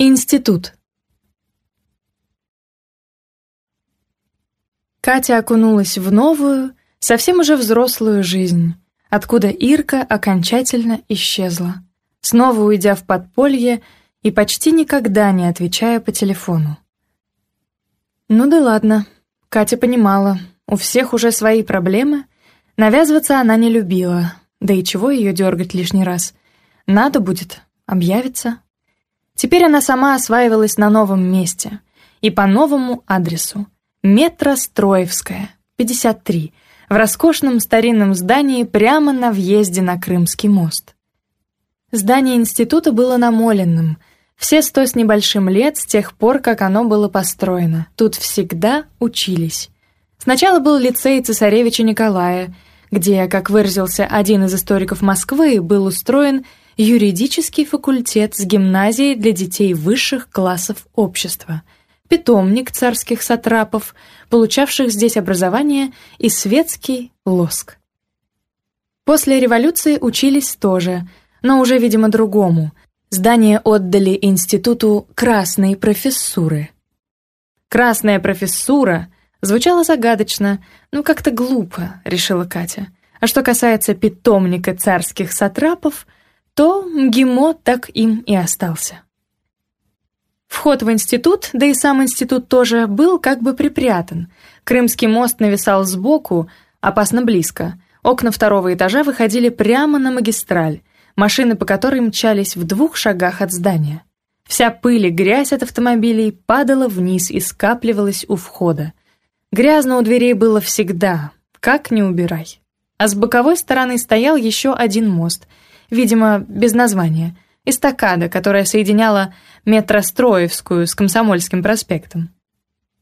Институт. Катя окунулась в новую, совсем уже взрослую жизнь, откуда Ирка окончательно исчезла, снова уйдя в подполье и почти никогда не отвечая по телефону. Ну да ладно, Катя понимала, у всех уже свои проблемы, навязываться она не любила, да и чего ее дергать лишний раз. Надо будет, объявиться. Теперь она сама осваивалась на новом месте и по новому адресу. Метро Строевская, 53, в роскошном старинном здании прямо на въезде на Крымский мост. Здание института было намоленным, все сто с небольшим лет с тех пор, как оно было построено. Тут всегда учились. Сначала был лицей цесаревича Николая, где, как выразился один из историков Москвы, был устроен юридический факультет с гимназией для детей высших классов общества, питомник царских сатрапов, получавших здесь образование, и светский лоск. После революции учились тоже, но уже, видимо, другому. Здание отдали институту «Красной профессуры». «Красная профессура» звучала загадочно, но как-то глупо, решила Катя. А что касается питомника царских сатрапов – то МГИМО так им и остался. Вход в институт, да и сам институт тоже, был как бы припрятан. Крымский мост нависал сбоку, опасно близко. Окна второго этажа выходили прямо на магистраль, машины по которой мчались в двух шагах от здания. Вся пыль и грязь от автомобилей падала вниз и скапливалась у входа. Грязно у дверей было всегда, как не убирай. А с боковой стороны стоял еще один мост, видимо, без названия, эстакада, которая соединяла метростроевскую с Комсомольским проспектом.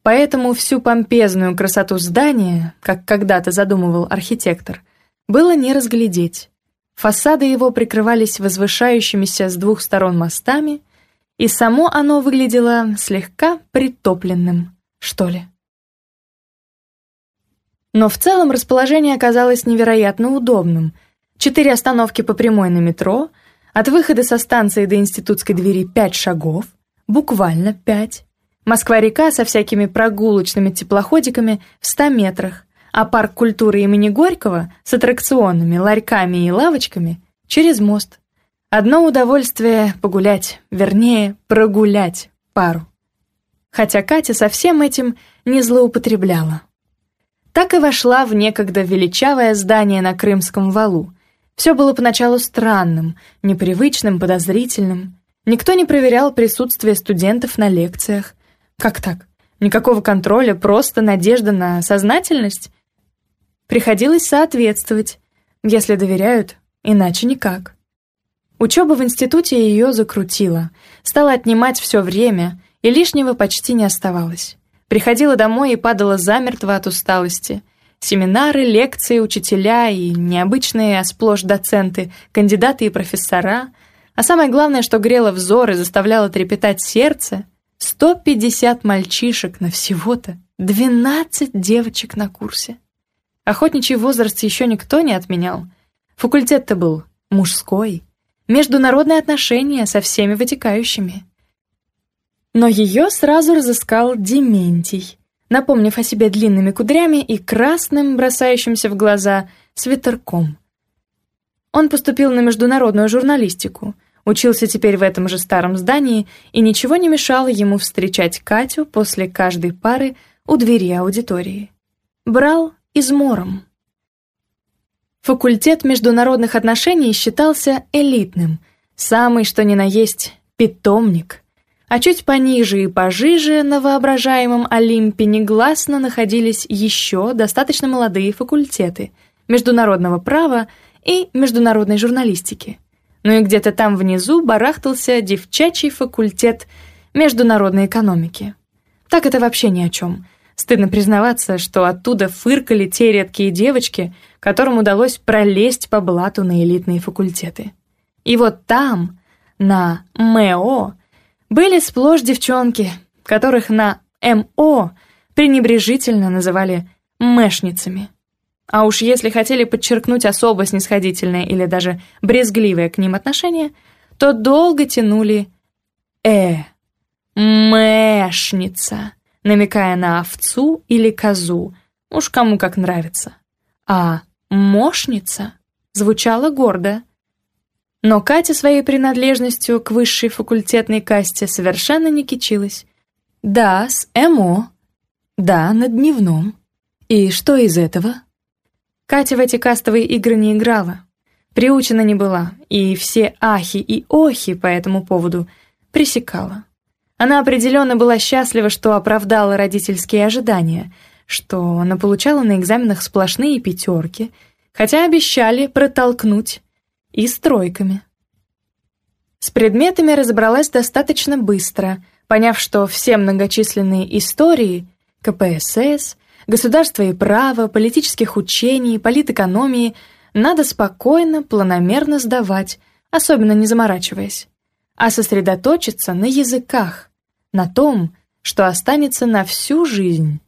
Поэтому всю помпезную красоту здания, как когда-то задумывал архитектор, было не разглядеть. Фасады его прикрывались возвышающимися с двух сторон мостами, и само оно выглядело слегка притопленным, что ли. Но в целом расположение оказалось невероятно удобным — Четыре остановки по прямой на метро, от выхода со станции до институтской двери пять шагов, буквально пять. Москва-река со всякими прогулочными теплоходиками в ста метрах, а парк культуры имени Горького с аттракционами, ларьками и лавочками через мост. Одно удовольствие погулять, вернее, прогулять пару. Хотя Катя со всем этим не злоупотребляла. Так и вошла в некогда величавое здание на Крымском валу, Все было поначалу странным, непривычным, подозрительным. Никто не проверял присутствие студентов на лекциях. Как так? Никакого контроля, просто надежда на сознательность? Приходилось соответствовать. Если доверяют, иначе никак. Учеба в институте ее закрутила, стала отнимать все время, и лишнего почти не оставалось. Приходила домой и падала замертво от усталости. Семинары, лекции, учителя и необычные, а сплошь доценты, кандидаты и профессора. А самое главное, что грело взор и заставляло трепетать сердце — 150 мальчишек на всего-то 12 девочек на курсе. Охотничий возраст еще никто не отменял. Факультет-то был мужской. Международные отношения со всеми вытекающими. Но ее сразу разыскал Дементий — напомнив о себе длинными кудрями и красным, бросающимся в глаза, свитерком. Он поступил на международную журналистику, учился теперь в этом же старом здании, и ничего не мешало ему встречать Катю после каждой пары у двери аудитории. Брал измором. Факультет международных отношений считался элитным, самый что ни на есть питомник — а чуть пониже и пожиже на воображаемом Олимпе негласно находились еще достаточно молодые факультеты международного права и международной журналистики. Ну и где-то там внизу барахтался девчачий факультет международной экономики. Так это вообще ни о чем. Стыдно признаваться, что оттуда фыркали те редкие девочки, которым удалось пролезть по блату на элитные факультеты. И вот там, на МЭО, были сплошь девчонки, которых на МО пренебрежительно называли «мэшницами». А уж если хотели подчеркнуть особо снисходительное или даже брезгливое к ним отношение, то долго тянули «э» «мэшница», намекая на овцу или козу, уж кому как нравится. А «мошница» звучало гордо. Но Катя своей принадлежностью к высшей факультетной касте совершенно не кичилась. Да, с МО. Да, на дневном. И что из этого? Катя в эти кастовые игры не играла. Приучена не была, и все ахи и охи по этому поводу пресекала. Она определенно была счастлива, что оправдала родительские ожидания, что она получала на экзаменах сплошные пятерки, хотя обещали протолкнуть и стройками. С предметами разобралась достаточно быстро, поняв, что все многочисленные истории КПСС, государство и право, политических учений, политэкономии надо спокойно, планомерно сдавать, особенно не заморачиваясь, а сосредоточиться на языках, на том, что останется на всю жизнь.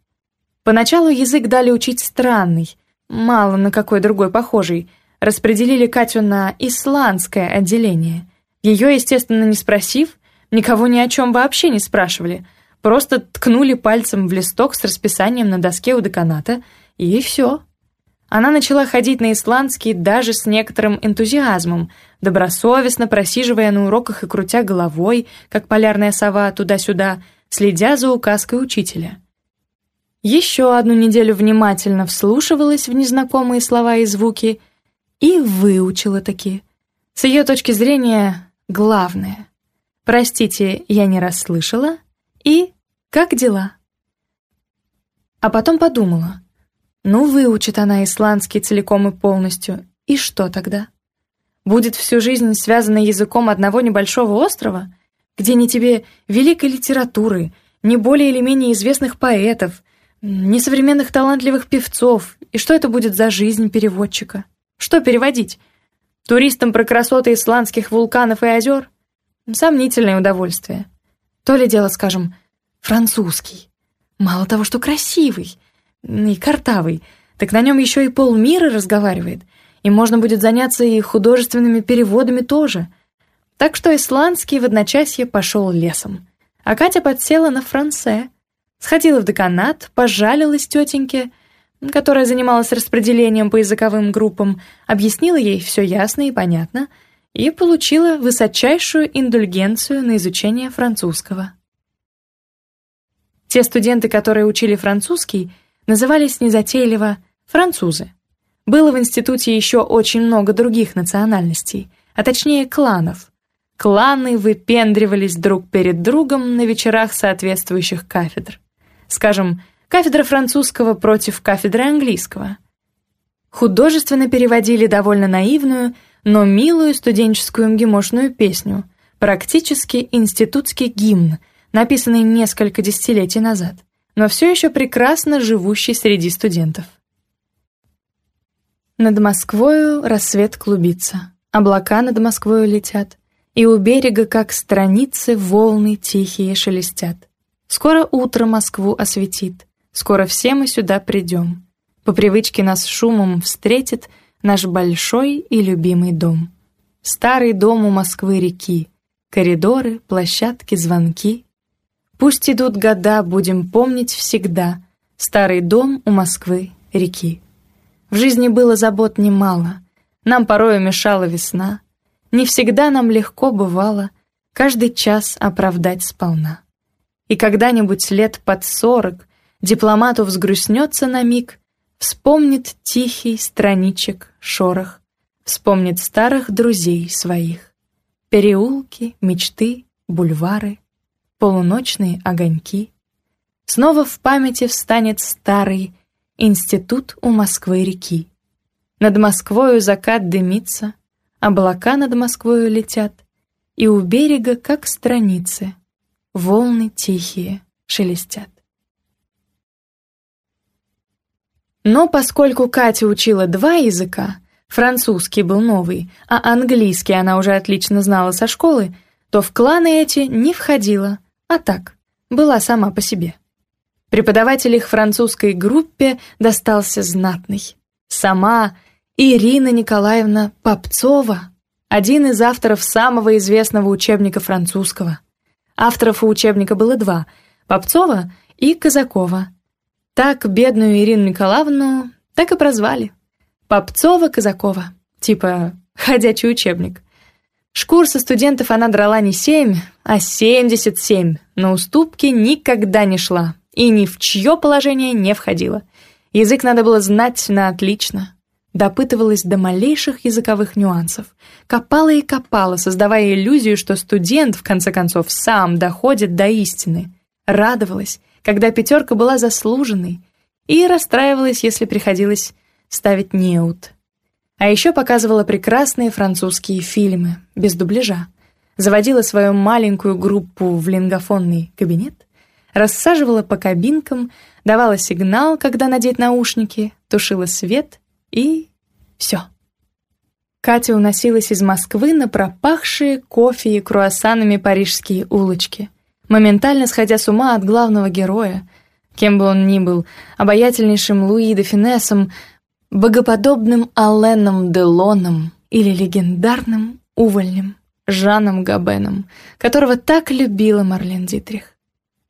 Поначалу язык дали учить странный, мало на какой другой похожий, распределили Катю на исландское отделение. Ее, естественно, не спросив, никого ни о чем вообще не спрашивали, просто ткнули пальцем в листок с расписанием на доске у деканата, и все. Она начала ходить на исландский даже с некоторым энтузиазмом, добросовестно просиживая на уроках и крутя головой, как полярная сова туда-сюда, следя за указкой учителя. Еще одну неделю внимательно вслушивалась в незнакомые слова и звуки и выучила таки. С ее точки зрения, главное. Простите, я не расслышала. И как дела? А потом подумала. Ну, выучит она исландский целиком и полностью. И что тогда? Будет всю жизнь связана языком одного небольшого острова, где ни тебе великой литературы, ни более или менее известных поэтов, ни современных талантливых певцов, и что это будет за жизнь переводчика? Что переводить? Туристам про красоты исландских вулканов и озер? Сомнительное удовольствие. То ли дело, скажем, французский. Мало того, что красивый и картавый, так на нем еще и полмира разговаривает, и можно будет заняться и художественными переводами тоже. Так что исландский в одночасье пошел лесом. А Катя подсела на франце, сходила в деканат, пожалилась тетеньке — которая занималась распределением по языковым группам, объяснила ей все ясно и понятно и получила высочайшую индульгенцию на изучение французского. Те студенты, которые учили французский, назывались незатейливо «французы». Было в институте еще очень много других национальностей, а точнее кланов. Кланы выпендривались друг перед другом на вечерах соответствующих кафедр. Скажем, кафедра французского против кафедры английского. Художественно переводили довольно наивную, но милую студенческую мгимошную песню, практически институтский гимн, написанный несколько десятилетий назад, но все еще прекрасно живущий среди студентов. Над Москвою рассвет клубится, облака над Москвою летят, и у берега, как страницы, волны тихие шелестят. Скоро утро Москву осветит, Скоро все мы сюда придем. По привычке нас шумом встретит наш большой и любимый дом. Старый дом у Москвы реки, коридоры, площадки, звонки. Пусть идут года, будем помнить всегда старый дом у Москвы реки. В жизни было забот немало, нам порою мешала весна, не всегда нам легко бывало каждый час оправдать сполна. И когда-нибудь лет под сорок Дипломату сгрустнется на миг, Вспомнит тихий страничек шорох, Вспомнит старых друзей своих. Переулки, мечты, бульвары, Полуночные огоньки. Снова в памяти встанет старый Институт у Москвы реки. Над Москвою закат дымится, Облака над Москвою летят, И у берега, как страницы, Волны тихие шелестят. Но поскольку Катя учила два языка, французский был новый, а английский она уже отлично знала со школы, то в кланы эти не входила, а так, была сама по себе. Преподаватель их французской группе достался знатный. Сама Ирина Николаевна Попцова, один из авторов самого известного учебника французского. Авторов у учебника было два – Попцова и Казакова – так бедную Ирину Николаевну так и прозвали. Попцова Казакова. Типа «ходячий учебник». Шкур со студентов она драла не семь, а семьдесят семь. На уступки никогда не шла и ни в чье положение не входила. Язык надо было знать на отлично. Допытывалась до малейших языковых нюансов. Копала и копала, создавая иллюзию, что студент, в конце концов, сам доходит до истины. Радовалась, когда пятерка была заслуженной, и расстраивалась, если приходилось ставить неут. А еще показывала прекрасные французские фильмы, без дубляжа. Заводила свою маленькую группу в лингофонный кабинет, рассаживала по кабинкам, давала сигнал, когда надеть наушники, тушила свет и... все. Катя уносилась из Москвы на пропахшие кофе и круассанами парижские улочки — моментально сходя с ума от главного героя, кем бы он ни был, обаятельнейшим Луи де Финесом, богоподобным Алленом Делоном или легендарным увольнем Жаном Габеном, которого так любила Марлен Дитрих.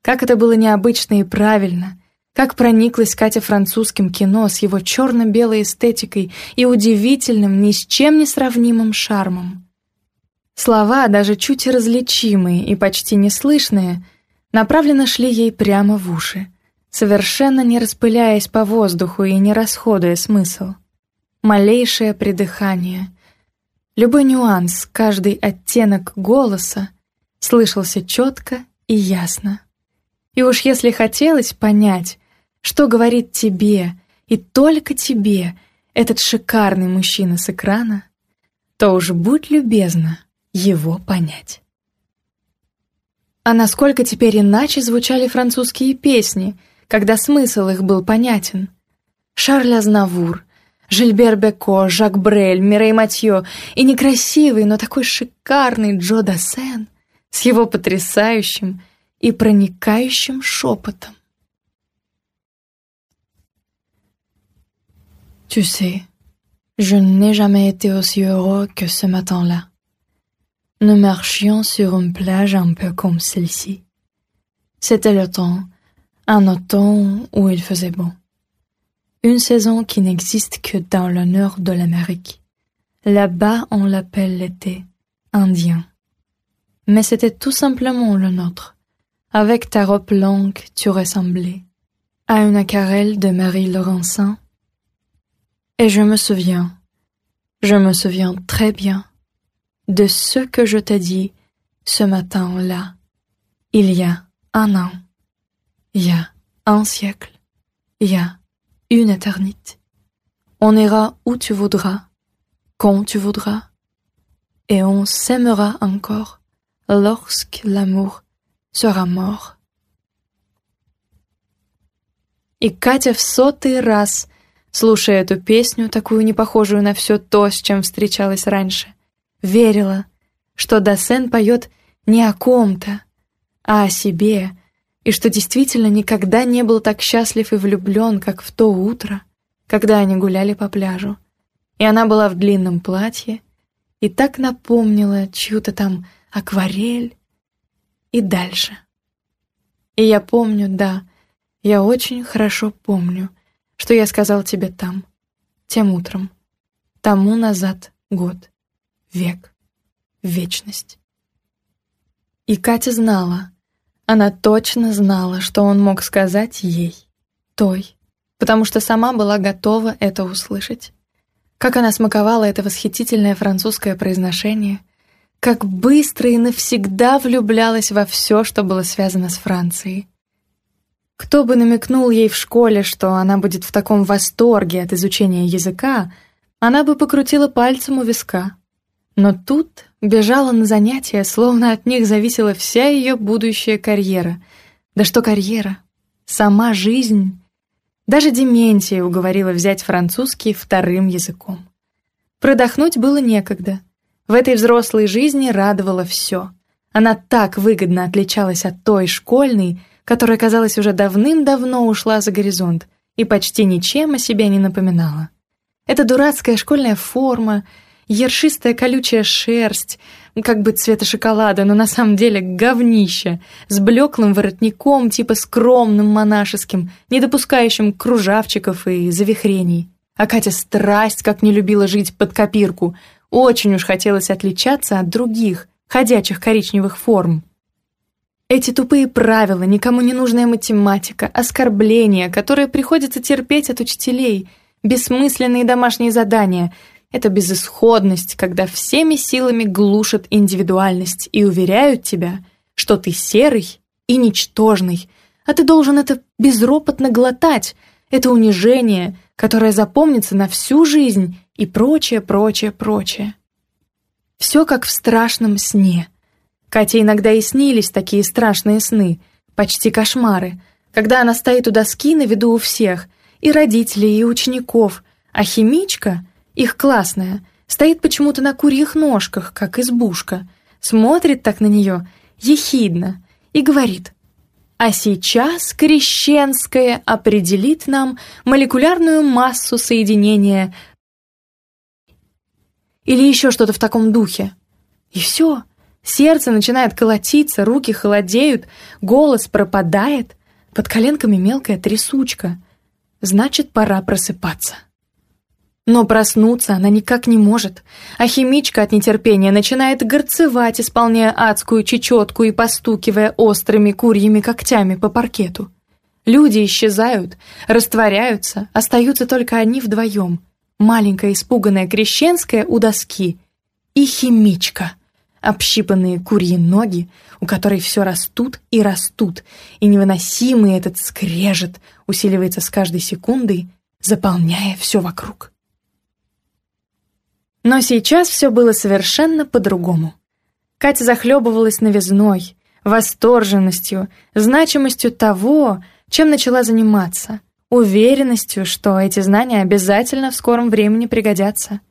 Как это было необычно и правильно, как прониклась Катя французским кино с его черно-белой эстетикой и удивительным, ни с чем не сравнимым шармом. Слова, даже чуть различимые и почти неслышные, направленно шли ей прямо в уши, совершенно не распыляясь по воздуху и не расходуя смысл. Малейшее придыхание. Любой нюанс, каждый оттенок голоса слышался четко и ясно. И уж если хотелось понять, что говорит тебе и только тебе этот шикарный мужчина с экрана, то уж будь любезна — его понять. А насколько теперь иначе звучали французские песни — когда смысл их был понятен. Шарль Азнавур, Жильбер Беко, Жак Брель, Мирей Матье и некрасивый, но такой шикарный Джо Дассен с его потрясающим и проникающим шепотом. Tu sais, je n'ai jamais été aussi heureux que ce matin-là. Nous marchions sur une plage un peu comme celle-ci. C'était le temps, un automne où il faisait bon. Une saison qui n'existe que dans le nord de l'Amérique. Là-bas, on l'appelle l'été indien. Mais c'était tout simplement le nôtre. Avec ta robe longue, tu ressemblais à une aquarelle de Marie Laurencin. Et je me souviens, je me souviens très bien de ce que je t'ai dit ce matin-là, il y a un an. Il y a un siècle, il y a une éternité. On ira où tu voudras, quand tu voudras, et on s'aimera encore lorsque l'amour sera mort. И Катя в сотый раз, слушая эту песню, такую непохожую на все то, с чем встречалась раньше, верила, что Дасен поет не о ком-то, а о себе, и что действительно никогда не был так счастлив и влюблен, как в то утро, когда они гуляли по пляжу. И она была в длинном платье и так напомнила чью-то там акварель и дальше. И я помню, да, я очень хорошо помню, что я сказал тебе там, тем утром, тому назад год век, вечность. И Катя знала, она точно знала, что он мог сказать ей, той, потому что сама была готова это услышать. Как она смаковала это восхитительное французское произношение, как быстро и навсегда влюблялась во все, что было связано с Францией. Кто бы намекнул ей в школе, что она будет в таком восторге от изучения языка, она бы покрутила пальцем у виска — но тут бежала на занятия, словно от них зависела вся ее будущая карьера. Да что карьера? Сама жизнь. Даже Дементия уговорила взять французский вторым языком. Продохнуть было некогда. В этой взрослой жизни радовало все. Она так выгодно отличалась от той школьной, которая, казалось, уже давным-давно ушла за горизонт и почти ничем о себе не напоминала. Эта дурацкая школьная форма — ершистая колючая шерсть, как бы цвета шоколада, но на самом деле говнище, с блеклым воротником, типа скромным монашеским, не допускающим кружавчиков и завихрений. А Катя страсть как не любила жить под копирку. Очень уж хотелось отличаться от других, ходячих коричневых форм. Эти тупые правила, никому не нужная математика, оскорбления, которые приходится терпеть от учителей, бессмысленные домашние задания — это безысходность, когда всеми силами глушат индивидуальность и уверяют тебя, что ты серый и ничтожный, а ты должен это безропотно глотать, это унижение, которое запомнится на всю жизнь и прочее, прочее, прочее. Все как в страшном сне. Кате иногда и снились такие страшные сны, почти кошмары, когда она стоит у доски на виду у всех, и родителей, и учеников, а химичка, их классная, стоит почему-то на курьих ножках, как избушка, смотрит так на нее, ехидно, и говорит «А сейчас крещенское определит нам молекулярную массу соединения или еще что-то в таком духе. И все. Сердце начинает колотиться, руки холодеют, голос пропадает, под коленками мелкая трясучка. Значит, пора просыпаться. Но проснуться она никак не может, а химичка от нетерпения начинает горцевать, исполняя адскую чечетку и постукивая острыми курьими когтями по паркету. Люди исчезают, растворяются, остаются только они вдвоем. Маленькая испуганная крещенская у доски и химичка. Общипанные курьи ноги, у которой все растут и растут, и невыносимый этот скрежет усиливается с каждой секундой, заполняя все вокруг. Но сейчас все было совершенно по-другому. Катя захлебывалась новизной, восторженностью, значимостью того, чем начала заниматься, уверенностью, что эти знания обязательно в скором времени пригодятся.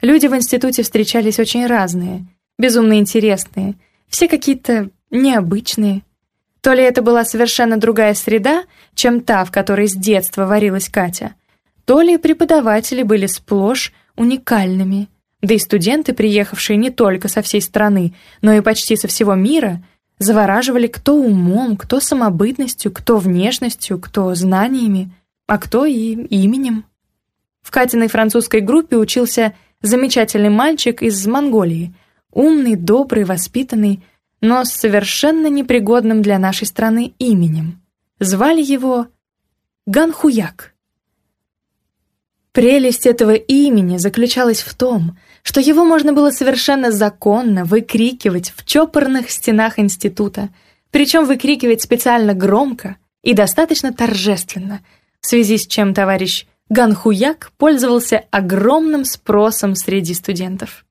Люди в институте встречались очень разные, безумно интересные, все какие-то необычные. То ли это была совершенно другая среда, чем та, в которой с детства варилась Катя, то ли преподаватели были сплошь уникальными – да и студенты, приехавшие не только со всей страны, но и почти со всего мира, завораживали кто умом, кто самобытностью, кто внешностью, кто знаниями, а кто и именем. В Катиной французской группе учился замечательный мальчик из Монголии, умный, добрый, воспитанный, но с совершенно непригодным для нашей страны именем. Звали его Ганхуяк. Прелесть этого имени заключалась в том, что его можно было совершенно законно выкрикивать в чопорных стенах института, причем выкрикивать специально громко и достаточно торжественно, в связи с чем товарищ Ганхуяк пользовался огромным спросом среди студентов.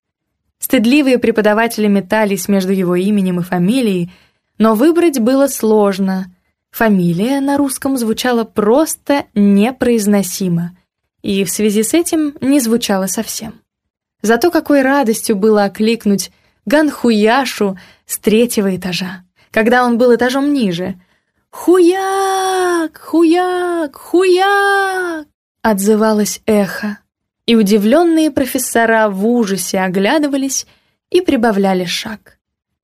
Стыдливые преподаватели метались между его именем и фамилией, но выбрать было сложно. Фамилия на русском звучала просто непроизносимо, и в связи с этим не звучала совсем. Зато какой радостью было окликнуть Ганхуяшу с третьего этажа, когда он был этажом ниже. «Хуяк! Хуяк! Хуяк!» отзывалось эхо, и удивленные профессора в ужасе оглядывались и прибавляли шаг.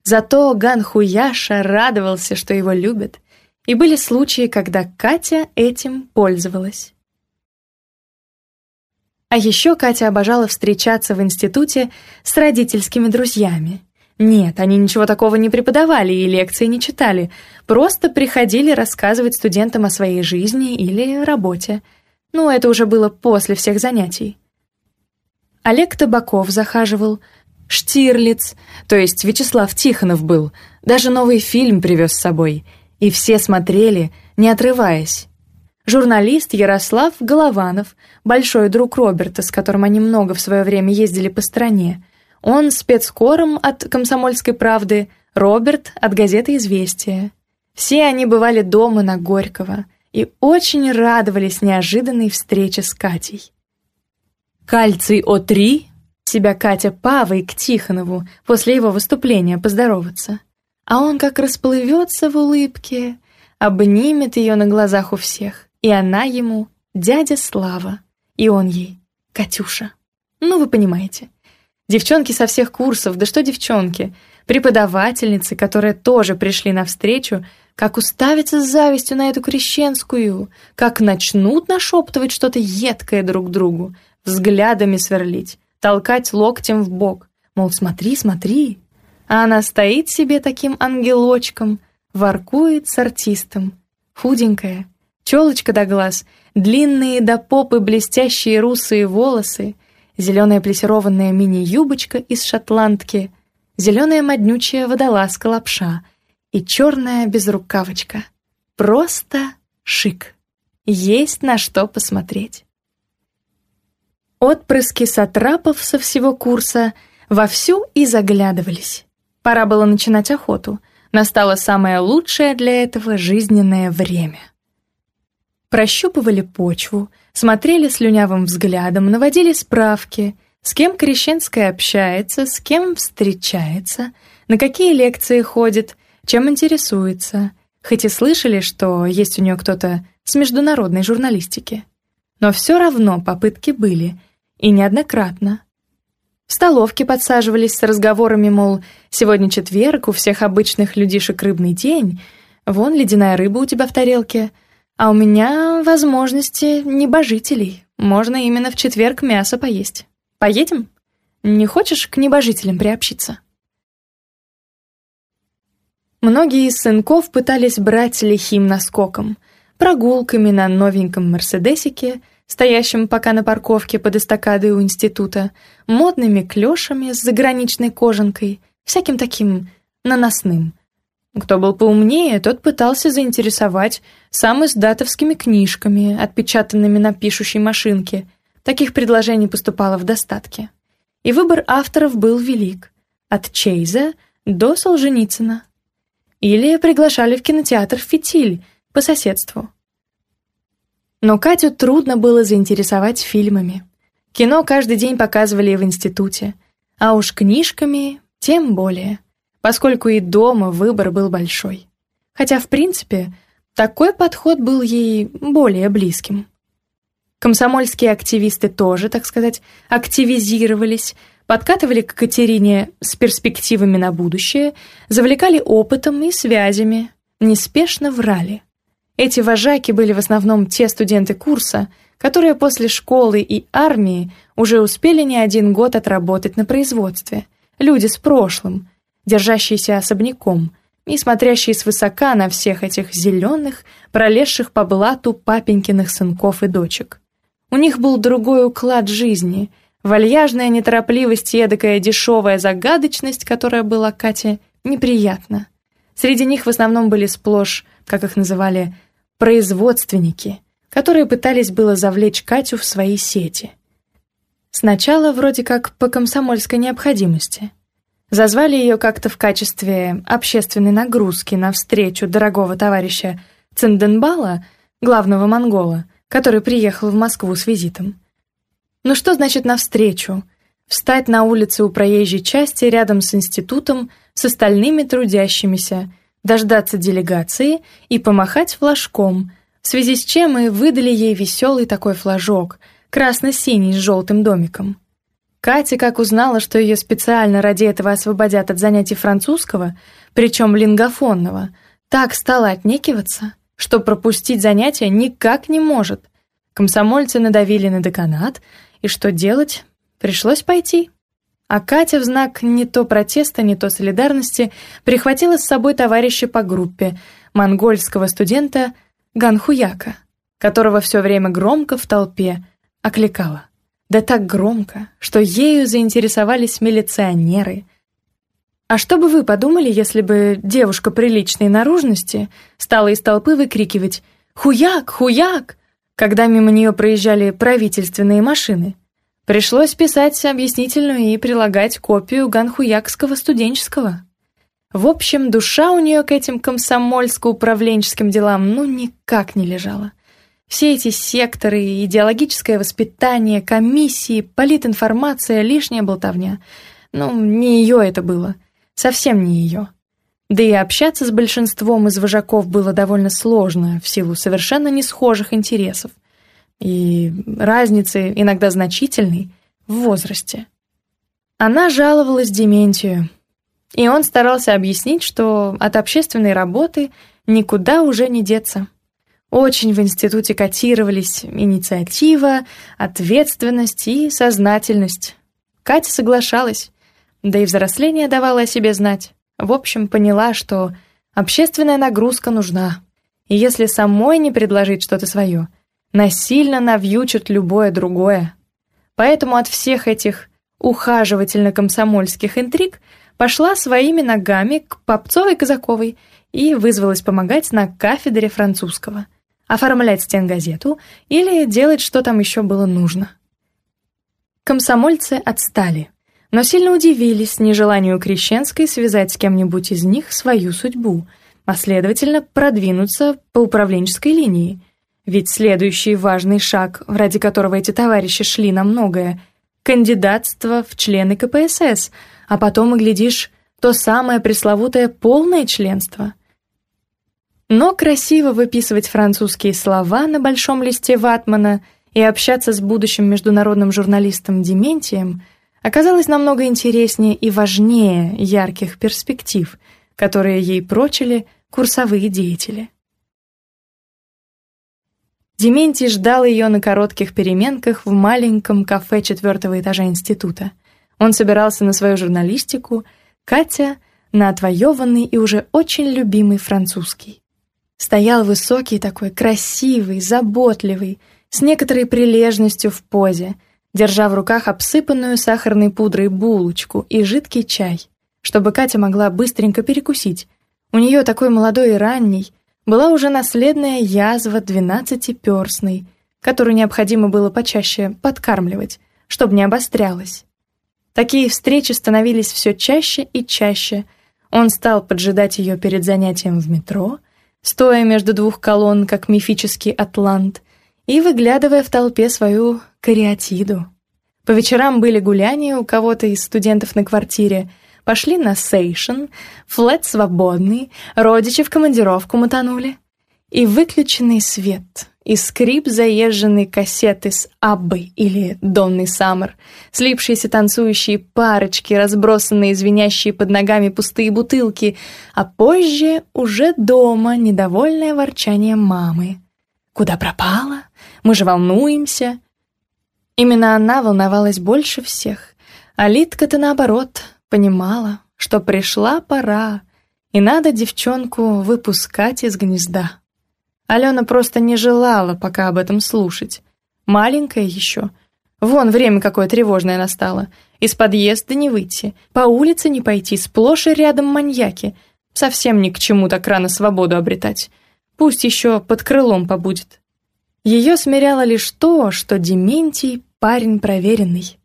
Зато Ганхуяша радовался, что его любят, и были случаи, когда Катя этим пользовалась. А еще Катя обожала встречаться в институте с родительскими друзьями. Нет, они ничего такого не преподавали и лекции не читали, просто приходили рассказывать студентам о своей жизни или работе. Ну, это уже было после всех занятий. Олег Табаков захаживал, Штирлиц, то есть Вячеслав Тихонов был, даже новый фильм привез с собой, и все смотрели, не отрываясь. Журналист Ярослав Голованов, большой друг Роберта, с которым они много в свое время ездили по стране. Он спецкором от «Комсомольской правды», Роберт от газеты «Известия». Все они бывали дома на Горького и очень радовались неожиданной встрече с Катей. «Кальций О3?» Себя Катя Павой к Тихонову после его выступления поздороваться. А он как расплывется в улыбке, обнимет ее на глазах у всех и она ему дядя Слава, и он ей Катюша. Ну, вы понимаете. Девчонки со всех курсов, да что девчонки, преподавательницы, которые тоже пришли навстречу, как уставятся с завистью на эту крещенскую, как начнут нашептывать что-то едкое друг другу, взглядами сверлить, толкать локтем в бок, мол, смотри, смотри. А она стоит себе таким ангелочком, воркует с артистом, худенькая, Челочка до глаз, длинные до попы блестящие русые волосы, зеленая плесированная мини-юбочка из шотландки, зеленая моднючая водолазка-лапша и черная безрукавочка. Просто шик. Есть на что посмотреть. Отпрыски сатрапов со всего курса вовсю и заглядывались. Пора было начинать охоту. Настало самое лучшее для этого жизненное время прощупывали почву, смотрели слюнявым взглядом, наводили справки, с кем Крещенская общается, с кем встречается, на какие лекции ходит, чем интересуется, хоть и слышали, что есть у нее кто-то с международной журналистики. Но все равно попытки были, и неоднократно. В столовке подсаживались с разговорами, мол, сегодня четверг, у всех обычных людишек рыбный день, вон ледяная рыба у тебя в тарелке — а у меня возможности небожителей. Можно именно в четверг мясо поесть. Поедем? Не хочешь к небожителям приобщиться? Многие из сынков пытались брать лихим наскоком, прогулками на новеньком «Мерседесике», стоящим пока на парковке под эстакадой у института, модными клёшами с заграничной кожанкой, всяким таким наносным – кто был поумнее, тот пытался заинтересовать сам издатовскими книжками, отпечатанными на пишущей машинке. Таких предложений поступало в достатке. И выбор авторов был велик. От Чейза до Солженицына. Или приглашали в кинотеатр «Фитиль» по соседству. Но Катю трудно было заинтересовать фильмами. Кино каждый день показывали в институте, а уж книжками тем более поскольку и дома выбор был большой. Хотя, в принципе, такой подход был ей более близким. Комсомольские активисты тоже, так сказать, активизировались, подкатывали к Катерине с перспективами на будущее, завлекали опытом и связями, неспешно врали. Эти вожаки были в основном те студенты курса, которые после школы и армии уже успели не один год отработать на производстве, люди с прошлым, держащийся особняком, и смотрящий свысока на всех этих зеленых, пролезших по блату папенькиных сынков и дочек. У них был другой уклад жизни, вальяжная неторопливость и эдакая дешевая загадочность, которая была Кате неприятна. Среди них в основном были сплошь, как их называли, производственники, которые пытались было завлечь Катю в свои сети. Сначала вроде как по комсомольской необходимости – Зазвали ее как-то в качестве общественной нагрузки на встречу дорогого товарища Цинденбала, главного монгола, который приехал в Москву с визитом. Ну что значит «навстречу»? Встать на улице у проезжей части рядом с институтом, с остальными трудящимися, дождаться делегации и помахать флажком, в связи с чем и выдали ей веселый такой флажок, красно-синий с желтым домиком. Катя, как узнала, что ее специально ради этого освободят от занятий французского, причем лингофонного, так стала отнекиваться, что пропустить занятия никак не может. Комсомольцы надавили на деканат, и что делать? Пришлось пойти. А Катя в знак не то протеста, не то солидарности прихватила с собой товарища по группе, монгольского студента Ганхуяка, которого все время громко в толпе окликала да так громко, что ею заинтересовались милиционеры. А что бы вы подумали, если бы девушка приличной наружности стала из толпы выкрикивать «Хуяк! Хуяк!», когда мимо нее проезжали правительственные машины? Пришлось писать объяснительную и прилагать копию ганхуякского студенческого. В общем, душа у нее к этим комсомольско-управленческим делам ну никак не лежала. Все эти секторы, идеологическое воспитание, комиссии, политинформация, лишняя болтовня. Ну, не ее это было. Совсем не ее. Да и общаться с большинством из вожаков было довольно сложно в силу совершенно не схожих интересов. И разницы иногда значительной в возрасте. Она жаловалась Дементию, и он старался объяснить, что от общественной работы никуда уже не деться. Очень в институте котировались инициатива, ответственность и сознательность. Катя соглашалась, да и взросление давало о себе знать. В общем, поняла, что общественная нагрузка нужна. И если самой не предложить что-то свое, насильно навьючат любое другое. Поэтому от всех этих ухаживательно-комсомольских интриг пошла своими ногами к Попцовой-Казаковой и вызвалась помогать на кафедре французского – оформлять стенгазету или делать, что там еще было нужно. Комсомольцы отстали, но сильно удивились нежеланию Крещенской связать с кем-нибудь из них свою судьбу, а следовательно продвинуться по управленческой линии. Ведь следующий важный шаг, ради которого эти товарищи шли на многое — кандидатство в члены КПСС, а потом, и глядишь, то самое пресловутое полное членство — но красиво выписывать французские слова на большом листе ватмана и общаться с будущим международным журналистом Дементием оказалось намного интереснее и важнее ярких перспектив, которые ей прочили курсовые деятели. Дементий ждал ее на коротких переменках в маленьком кафе четвертого этажа института. Он собирался на свою журналистику, Катя — на отвоеванный и уже очень любимый французский стоял высокий такой, красивый, заботливый, с некоторой прилежностью в позе, держа в руках обсыпанную сахарной пудрой булочку и жидкий чай, чтобы Катя могла быстренько перекусить. У нее такой молодой и ранний была уже наследная язва двенадцатиперстной, которую необходимо было почаще подкармливать, чтобы не обострялась. Такие встречи становились все чаще и чаще. Он стал поджидать ее перед занятием в метро — стоя между двух колонн, как мифический атлант, и выглядывая в толпе свою кариатиду. По вечерам были гуляния у кого-то из студентов на квартире, пошли на сейшен, флет свободный, родичи в командировку мотанули и выключенный свет, и скрип заезженной кассеты с Аббой или Донной Саммер, слипшиеся танцующие парочки, разбросанные звенящие под ногами пустые бутылки, а позже уже дома недовольное ворчание мамы. «Куда пропала? Мы же волнуемся!» Именно она волновалась больше всех, а Литка-то наоборот понимала, что пришла пора, и надо девчонку выпускать из гнезда. Алена просто не желала пока об этом слушать. Маленькая еще. Вон время какое тревожное настало. Из подъезда не выйти, по улице не пойти, сплошь и рядом маньяки. Совсем ни к чему так рано свободу обретать. Пусть еще под крылом побудет. Ее смиряло лишь то, что Дементий парень проверенный.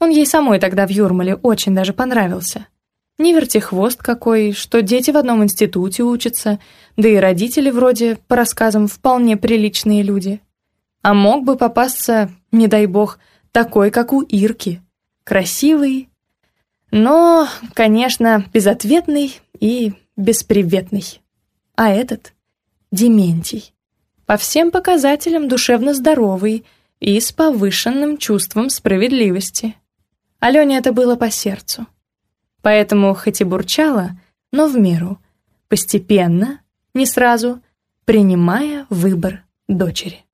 Он ей самой тогда в Юрмале очень даже понравился. Не верти хвост какой, что дети в одном институте учатся, да и родители вроде, по рассказам, вполне приличные люди. А мог бы попасться, не дай бог, такой, как у Ирки. Красивый, но, конечно, безответный и бесприветный. А этот — Дементий. По всем показателям душевно здоровый и с повышенным чувством справедливости. Алене это было по сердцу поэтому хоть и бурчала, но в меру, постепенно, не сразу, принимая выбор дочери.